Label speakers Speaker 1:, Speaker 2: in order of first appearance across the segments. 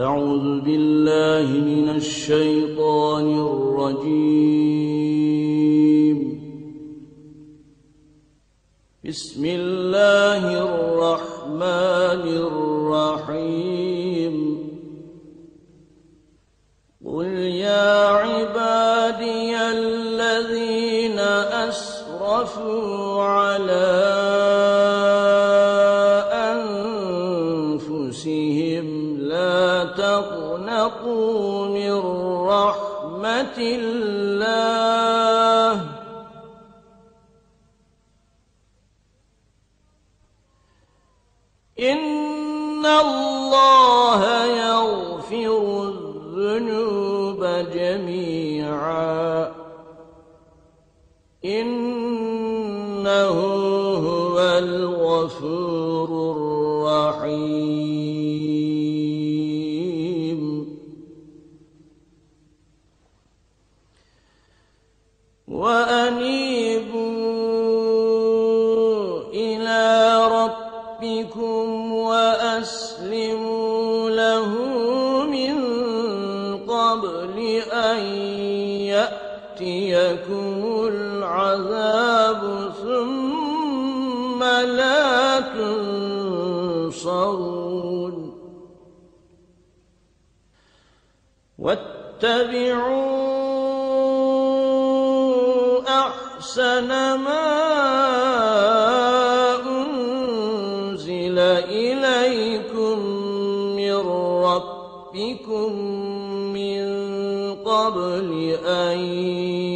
Speaker 1: أعوذ بالله من الشيطان الرجيم. بسم الله الرحمن الرحيم. قل يا عبادي الذين أسرفوا على تقنطوا من رحمة الله. إن الله يغفر الذنوب جميعا. إنه هو الغفور الرحيم. وأسلموا له من قبل أن يأتيكم العذاب ثم لا تنصرون. واتبعوا أحسن ما أنزل إليكم ربكم من قبل أن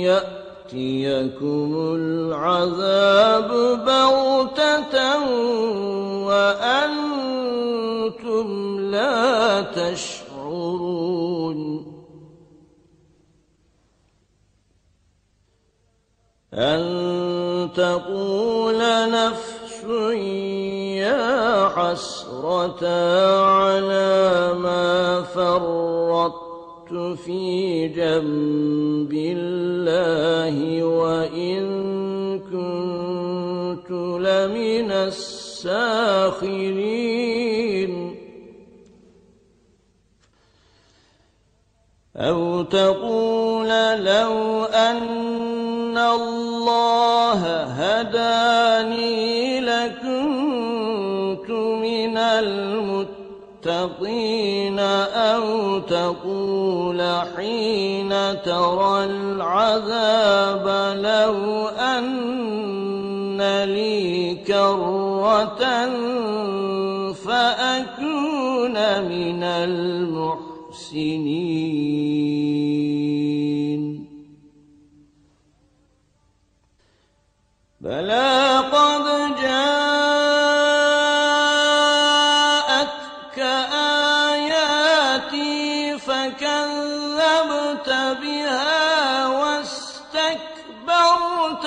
Speaker 1: يأتيكم العذاب بغتة وأنتم لا تشعرون. أن تقول نفس يا حسرة على فرطت في جنب الله وإن كنت لمن الساخرين. أو تقول لو أن الله هداني لكنت من المتقين. أو تقول حين ترى العذاب لو أن لي كرة فأكون من المحسنين. بلى أكبرت